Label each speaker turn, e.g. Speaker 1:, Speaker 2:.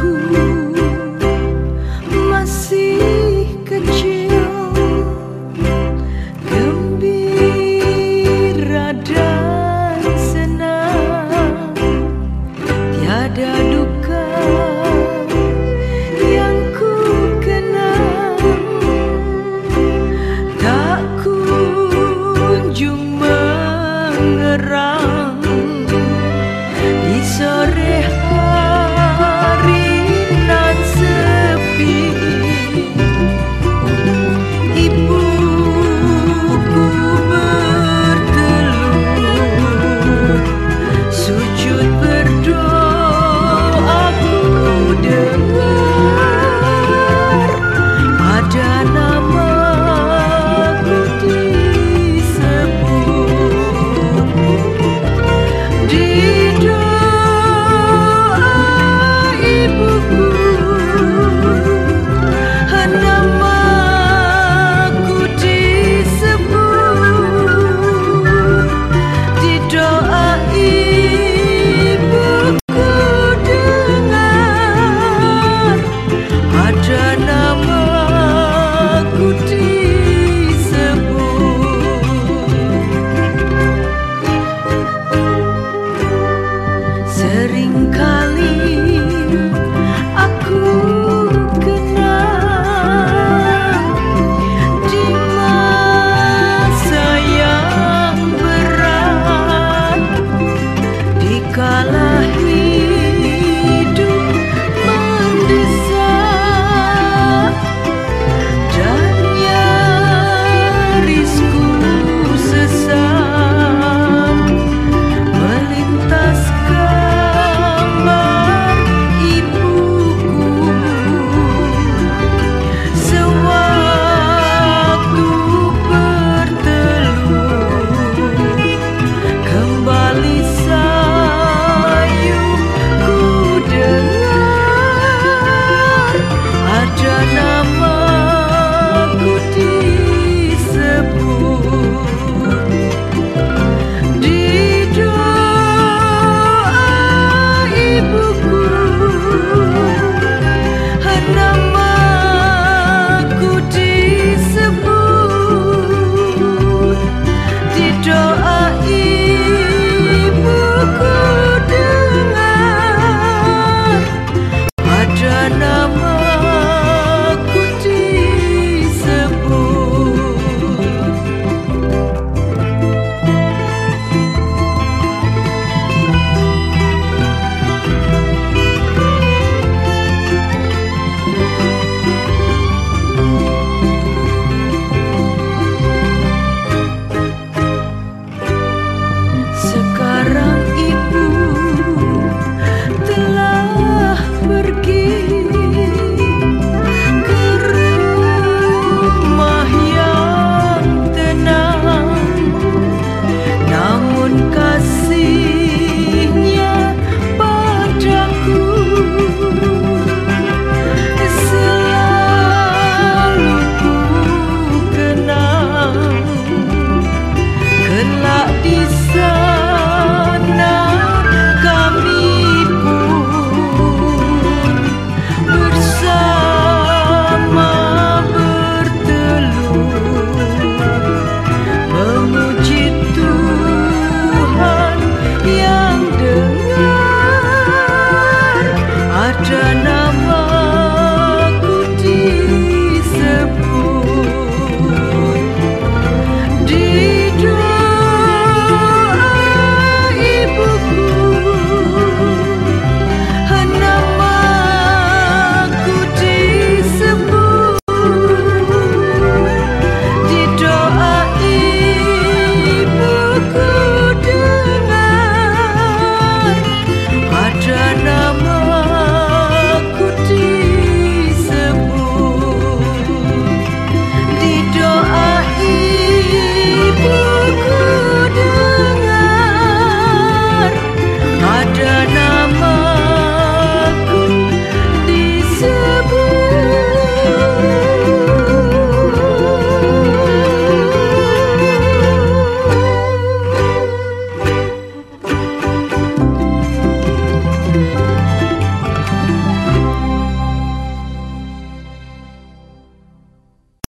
Speaker 1: 孤独。Kalau